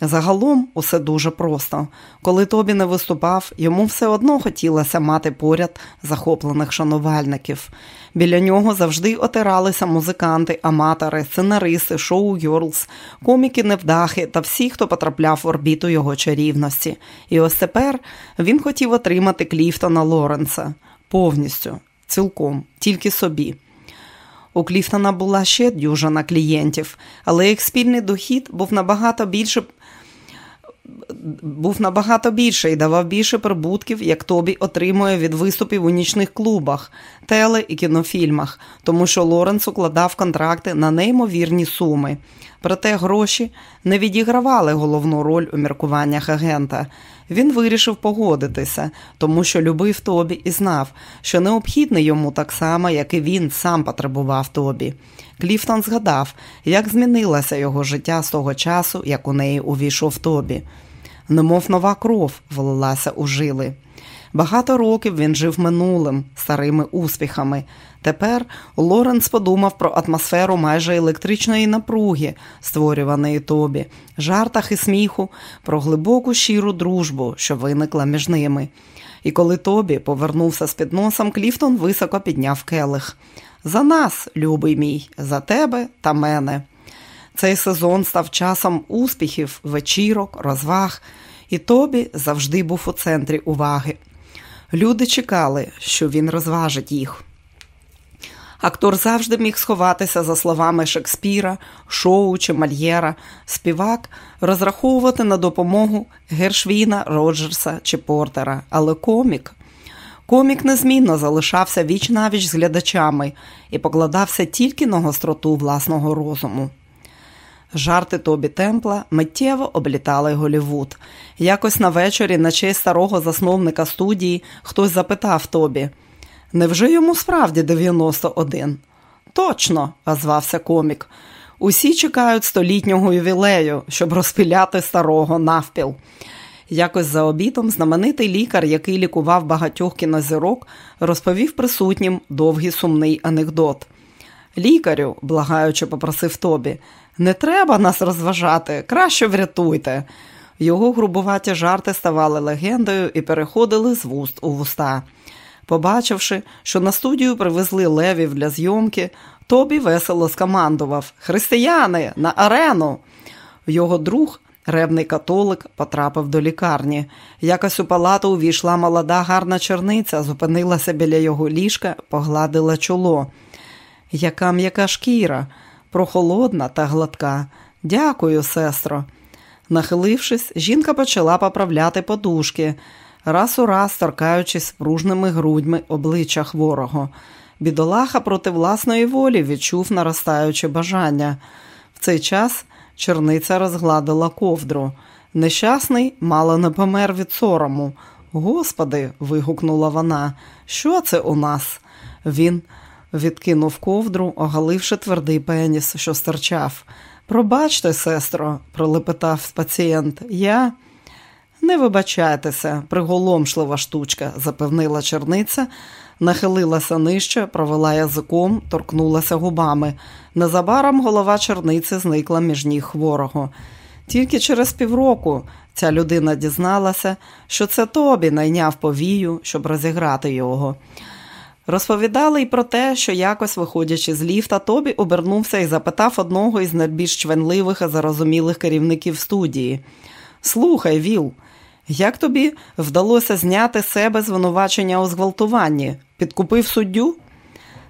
Загалом усе дуже просто. Коли Тобі не виступав, йому все одно хотілося мати поряд захоплених шанувальників. Біля нього завжди отиралися музиканти, аматори, сценаристи, show girls, коміки невдахи та всі, хто потрапляв в орбіту його чарівності. І ось тепер він хотів отримати Кліфтона Лоренса повністю, цілком, тільки собі. У Кліфтона була ще дюжина клієнтів, але їх спільний дохід був набагато більше був набагато більше і давав більше прибутків, як Тобі отримує від виступів у нічних клубах, теле і кінофільмах, тому що Лоренс укладав контракти на неймовірні суми. Проте гроші не відігравали головну роль у міркуваннях агента. Він вирішив погодитися, тому що любив Тобі і знав, що необхідний йому так само, як і він сам потребував Тобі. Кліфтон згадав, як змінилося його життя з того часу, як у неї увійшов Тобі. Немов нова кров влилася у жили. Багато років він жив минулим, старими успіхами. Тепер Лоренс подумав про атмосферу майже електричної напруги, створюваної тобі, жартах і сміху, про глибоку щиру дружбу, що виникла між ними. І коли Тобі повернувся з підносом, Кліфтон високо підняв келих. За нас, любий мій, за тебе та мене. Цей сезон став часом успіхів, вечірок, розваг, і Тобі завжди був у центрі уваги. Люди чекали, що він розважить їх. Актор завжди міг сховатися за словами Шекспіра, Шоу чи Мальєра, співак розраховувати на допомогу Гершвіна, Роджерса чи Портера, але комік. Комік незмінно залишався віч навіч з глядачами і покладався тільки на гостроту власного розуму. Жарти Тобі Темпла миттєво облітали Голівуд. Якось на вечорі, на честь старого засновника студії, хтось запитав Тобі – Невже йому справді 91? Точно, озвався комік. Усі чекають столітнього ювілею, щоб розпиляти старого навпіл. Якось за обідом знаменитий лікар, який лікував багатьох кінозірок, розповів присутнім довгий сумний анекдот. Лікарю, благаючи, попросив Тобі, не треба нас розважати, краще врятуйте. Його грубуваті жарти ставали легендою і переходили з вуст у вуста. Побачивши, що на студію привезли левів для зйомки, Тобі весело скомандував Християни на арену. Його друг, ревний католик, потрапив до лікарні. Якось у палату увійшла молода гарна черниця, зупинилася біля його ліжка, погладила чоло. Яка м'яка шкіра, прохолодна та гладка. Дякую, сестро. Нахилившись, жінка почала поправляти подушки раз у раз торкаючись пружними грудьми обличчя хворого. Бідолаха проти власної волі відчув наростаюче бажання. В цей час черниця розгладила ковдру. Нещасний мало не помер від сорому. Господи, вигукнула вона, що це у нас? Він відкинув ковдру, оголивши твердий пеніс, що стирчав. Пробачте, сестро, пролепетав пацієнт, я. Не вибачайтеся, приголомшлива штучка, запевнила черниця, нахилилася нижче, провела язиком, торкнулася губами. Незабаром голова черниці зникла між ніг хворого. Тільки через півроку ця людина дізналася, що це Тобі найняв повію, щоб розіграти його. Розповідали й про те, що якось, виходячи з ліфта, Тобі обернувся і запитав одного із найбільш чвенливих і зарозумілих керівників студії. Слухай, Віл, як тобі вдалося зняти з себе звинувачення у зґвалтуванні? Підкупив суддю?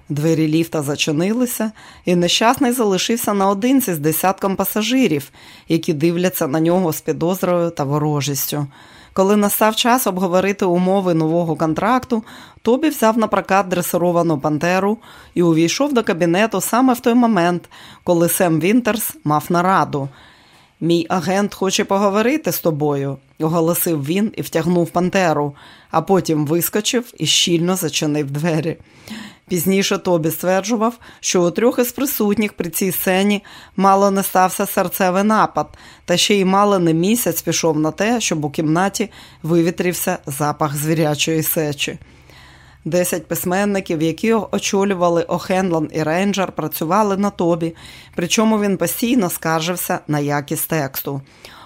Двері ліфта зачинилися, і нещасний залишився наодинці з десятком пасажирів, які дивляться на нього з підозрою та ворожістю. Коли настав час обговорити умови нового контракту, Тобі взяв на прокат дресировану пантеру і увійшов до кабінету саме в той момент, коли Сем Вінтерс мав нараду. Мій агент хоче поговорити з тобою, оголосив він і втягнув пантеру, а потім вискочив і щільно зачинив двері. Пізніше Тобі стверджував, що у трьох із присутніх при цій сцені мало не стався серцевий напад, та ще й мало не місяць пішов на те, щоб у кімнаті вивітрівся запах звірячої сечі. Десять письменників, які очолювали О'Хенлон і Рейнджер, працювали на тобі, причому він постійно скаржився на якість тексту.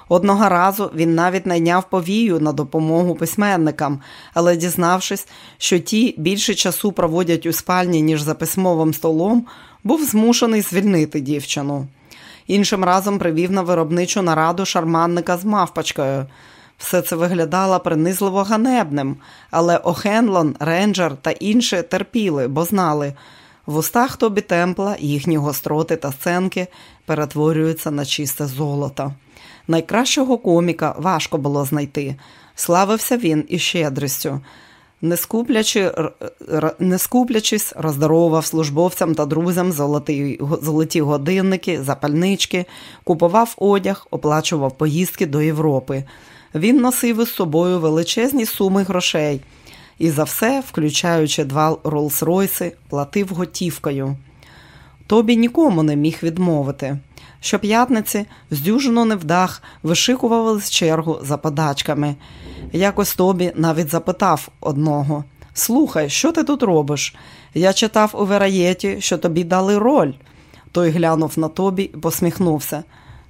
Одного разу він навіть найняв повію на допомогу письменникам, але дізнавшись, що ті більше часу проводять у спальні, ніж за письмовим столом, був змушений звільнити дівчину. Іншим разом привів на виробничу нараду шарманника з мавпачкою. Все це виглядало принизливо ганебним, але О'Хенлон, Рейнджер та інші терпіли, бо знали, в устах Тобі Темпла їхні гостроти та сценки перетворюються на чисте золото. Найкращого коміка важко було знайти. Славився він і щедрістю. Не, скуплячи, не скуплячись, роздаровував службовцям та друзям золоті, золоті годинники, запальнички, купував одяг, оплачував поїздки до Європи. Він носив із собою величезні суми грошей і за все, включаючи два Роллс-Ройси, платив готівкою. Тобі нікому не міг відмовити. Щоп'ятниці здюжено невдах вишикували з чергу за подачками. Якось Тобі навіть запитав одного Слухай, що ти тут робиш? Я читав у Вераєті, що тобі дали роль. Той глянув на тобі і посміхнувся.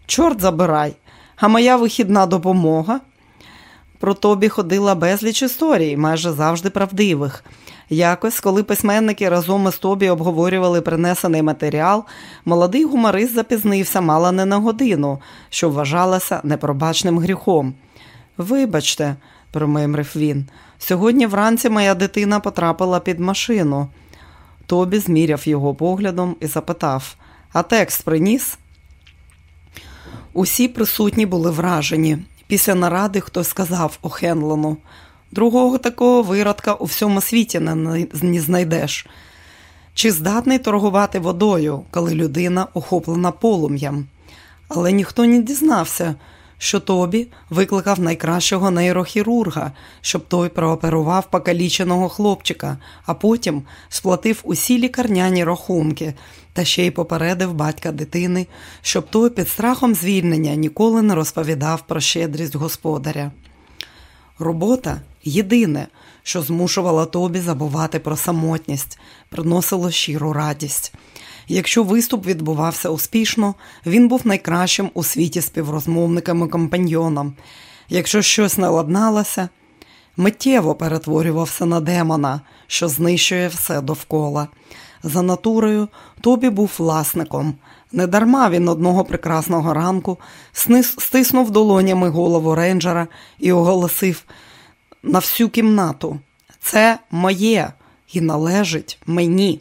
Чорт забирай, а моя вихідна допомога. Про тобі ходила безліч історій, майже завжди правдивих. Якось, коли письменники разом із Тобі обговорювали принесений матеріал, молодий гуморист запізнився мало не на годину, що вважалося непробачним гріхом. Вибачте, промимрив він, сьогодні вранці моя дитина потрапила під машину. Тобі зміряв його поглядом і запитав А текст приніс? Усі присутні були вражені. Після наради хтось сказав О'Хенлону – Другого такого виродка у всьому світі не знайдеш. Чи здатний торгувати водою, коли людина охоплена полум'ям? Але ніхто не дізнався, що Тобі викликав найкращого нейрохірурга, щоб той прооперував покаліченого хлопчика, а потім сплатив усі лікарняні рахунки та ще й попередив батька дитини, щоб той під страхом звільнення ніколи не розповідав про щедрість господаря. Робота єдине, що змушувало Тобі забувати про самотність, приносило щиру радість. Якщо виступ відбувався успішно, він був найкращим у світі співрозмовником і компаньйоном. Якщо щось не ладналося, миттєво перетворювався на демона, що знищує все довкола. За натурою Тобі був власником. Недарма він одного прекрасного ранку стиснув долонями голову рейнджера і оголосив на всю кімнату. Це моє і належить мені.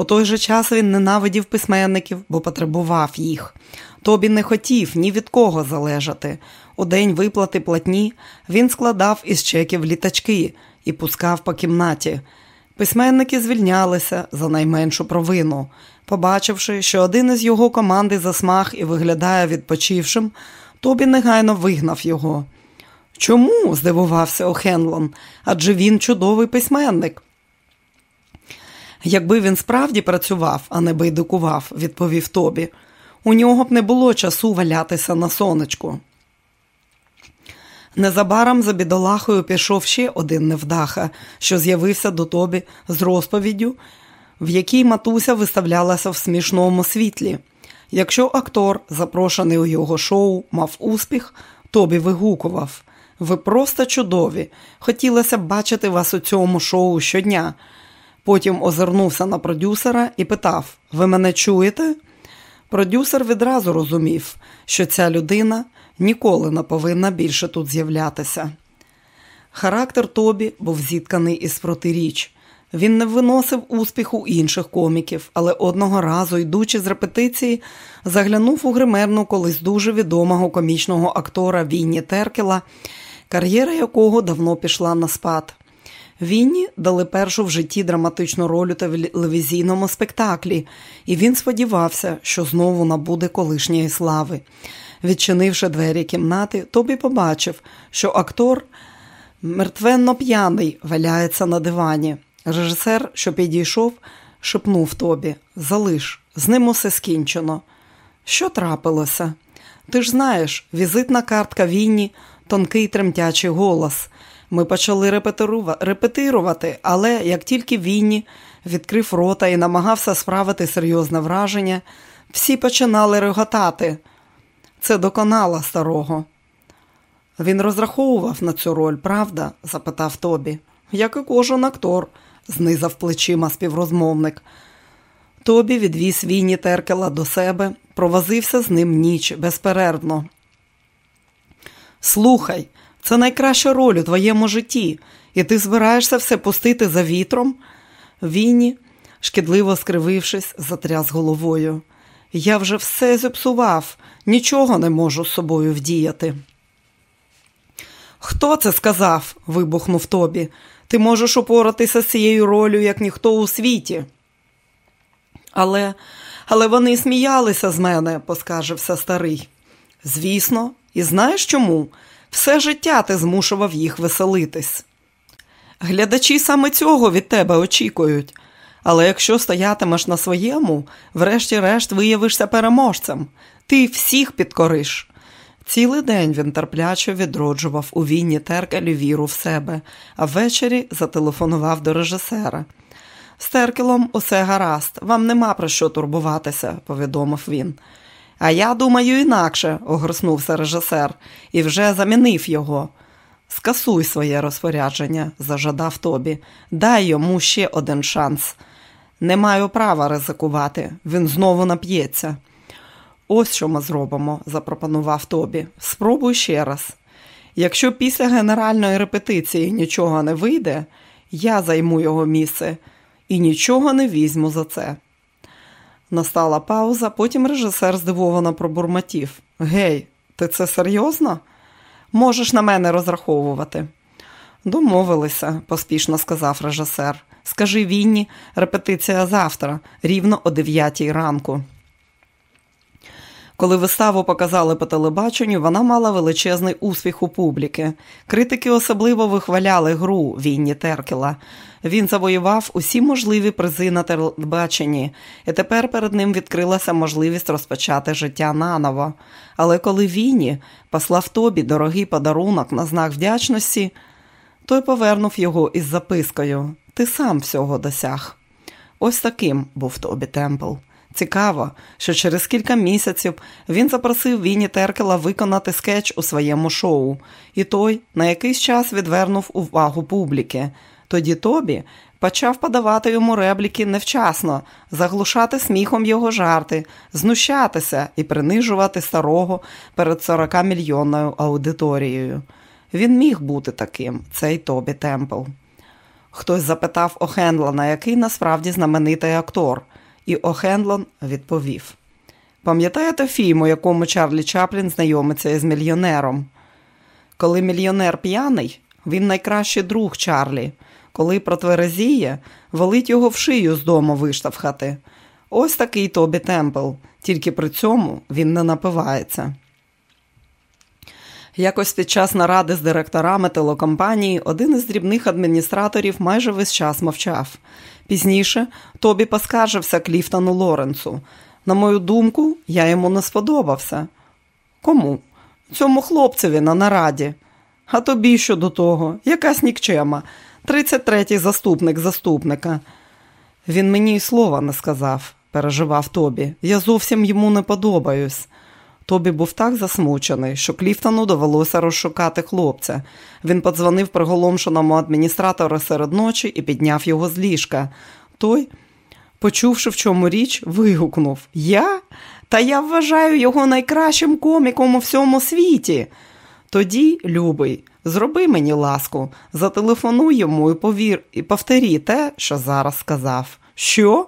У той же час він ненавидів письменників, бо потребував їх. Тобі не хотів ні від кого залежати. У день виплати платні він складав із чеків літачки і пускав по кімнаті. Письменники звільнялися за найменшу провину. Побачивши, що один із його команди засмах і виглядає відпочившим, Тобі негайно вигнав його. Чому? здивувався О'Хенлон, адже він чудовий письменник. Якби він справді працював, а не байдикував, відповів Тобі, у нього б не було часу валятися на сонечку. Незабаром за бідолахою пішов ще один невдаха, що з'явився до Тобі з розповіддю, в якій матуся виставлялася в смішному світлі. Якщо актор, запрошений у його шоу, мав успіх, Тобі вигукував. Ви просто чудові. Хотілося б бачити вас у цьому шоу щодня. Потім озирнувся на продюсера і питав: Ви мене чуєте? Продюсер відразу розумів, що ця людина ніколи не повинна більше тут з'являтися. Характер Тобі був зітканий із протиріч. Він не виносив успіху інших коміків, але одного разу, йдучи з репетиції, заглянув у гримерну колись дуже відомого комічного актора Вінні Теркела, кар'єра якого давно пішла на спад. Вінні дали першу в житті драматичну роль у телевізійному спектаклі, і він сподівався, що знову набуде колишньої слави. Відчинивши двері кімнати, Тобі побачив, що актор мертвенно п'яний валяється на дивані. Режисер, що підійшов, шепнув Тобі Залиш, з ним усе скінчено. Що трапилося? Ти ж знаєш, візитна картка Вінні, тонкий тремтячий голос. Ми почали репетирувати, але як тільки Вінні відкрив рота і намагався справити серйозне враження, всі починали реготати. Це доконало старого. Він розраховував на цю роль, правда? запитав Тобі. Як і кожен актор, знизав плечима співрозмовник. Тобі відвіз Вінні Теркела до себе, провозився з ним ніч безперервно. Слухай, це найкраща роль у твоєму житті, і ти збираєшся все пустити за вітром? Вінні, шкідливо скривившись, затряс головою. Я вже все зіпсував, нічого не можу з собою вдіяти. Хто це сказав? вибухнув Тобі. Ти можеш упоратися з цією ролью, як ніхто у світі. Але але вони сміялися з мене, поскаржився старий. Звісно, і знаєш чому? Все життя ти змушував їх веселитись. Глядачі саме цього від тебе очікують, але якщо стоятимеш на своєму, врешті-решт виявишся переможцем, ти всіх підкориш. Цілий день він терпляче відроджував у війні Теркелю віру в себе, а ввечері зателефонував до режисера. З Теркелом усе гаразд, вам нема про що турбуватися, повідомив він. А я думаю, інакше, огорснувся режисер, і вже замінив його. Скасуй своє розпорядження, зажадав Тобі, дай йому ще один шанс. Не маю права ризикувати, він знову нап'ється. Ось що ми зробимо, запропонував Тобі. Спробуй ще раз. Якщо після генеральної репетиції нічого не вийде, я займу його місце і нічого не візьму за це. Настала пауза, потім режисер здивовано пробурмотів. Гей, ти це серйозно? Можеш на мене розраховувати. Домовилися, поспішно сказав режисер. Скажи Вінні, репетиція завтра, рівно о 9 ранку. Коли виставу показали по телебаченню, вона мала величезний успіх у публіки. Критики особливо вихваляли гру Вінні Теркела. Він завоював усі можливі призи на телебаченні, і тепер перед ним відкрилася можливість розпочати життя наново. Але коли Вінні послав тобі дорогий подарунок на знак вдячності, той повернув його із запискою Ти сам всього досяг. Ось таким був Тобі Темпл. Цікаво, що через кілька місяців він запросив Вінні Теркела виконати скетч у своєму шоу, і той на якийсь час відвернув увагу публіки. Тоді Тобі почав подавати йому репліки невчасно, заглушати сміхом його жарти, знущатися і принижувати старого перед 40-мільйонною аудиторією. Він міг бути таким, цей Тобі Темпл. Хтось запитав Охенлана, який насправді знаменитий актор і О'Хенлон відповів: Пам'ятаєте фільм, у якому Чарлі Чаплін знайомиться із мільйонером? Коли мільйонер п'яний, він найкращий друг Чарлі. Коли протверезіє, волить його в шию з дому виштовхати. Ось такий Тобі Темпл, тільки при цьому він не напивається. Якось під час наради з директорами телекомпанії один із дрібних адміністраторів майже весь час мовчав. Пізніше Тобі поскаржився Кліфтону Лоренцу. На мою думку, я йому не сподобався. Кому? Цьому хлопцеві на нараді. А тобі що до того? Якась нікчема, 33-й заступник заступника. Він мені й слова не сказав, переживав Тобі. Я зовсім йому не подобаюсь. Тобі був так засмучений, що Кліфтону довелося розшукати хлопця. Він подзвонив приголомшеному адміністратору серед ночі і підняв його з ліжка. Той, почувши, в чому річ, вигукнув Я? Та я вважаю його найкращим коміком у всьому світі. Тоді, любий, зроби мені ласку, зателефонуй йому і повір, і повторі те, що зараз сказав. Що?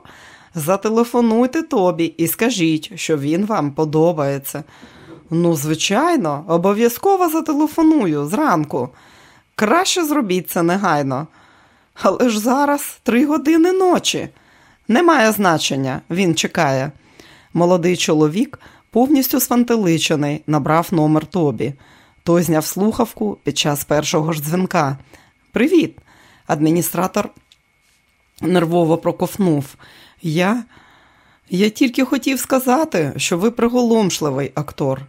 Зателефонуйте тобі і скажіть, що він вам подобається. Ну, звичайно, обов'язково зателефоную зранку. Краще зробіть це негайно. Але ж зараз три години ночі. Немає значення, він чекає. Молодий чоловік, повністю спантеличений, набрав номер Тобі. Той зняв слухавку під час першого ж дзвінка. Привіт! Адміністратор нервово проковнув. Я Я тільки хотів сказати, що ви приголомшливий актор.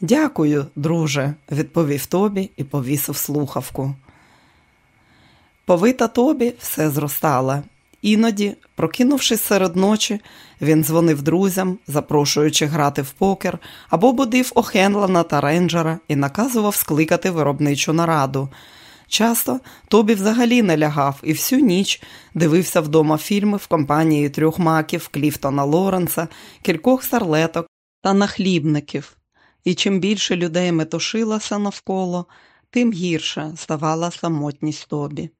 Дякую, друже, відповів Тобі і повісив слухавку. Повита Тобі все зростала. Іноді, прокинувшись серед ночі, він дзвонив друзям, запрошуючи грати в покер, або будив Охенлана та рейнджера і наказував скликати виробничу нараду. Часто Тобі взагалі не лягав і всю ніч дивився вдома фільми в компанії трьох маків, Кліфтона Лоренса, кількох старлеток та нахлібників. І чим більше людей метушилося навколо, тим гірше ставала самотність Тобі.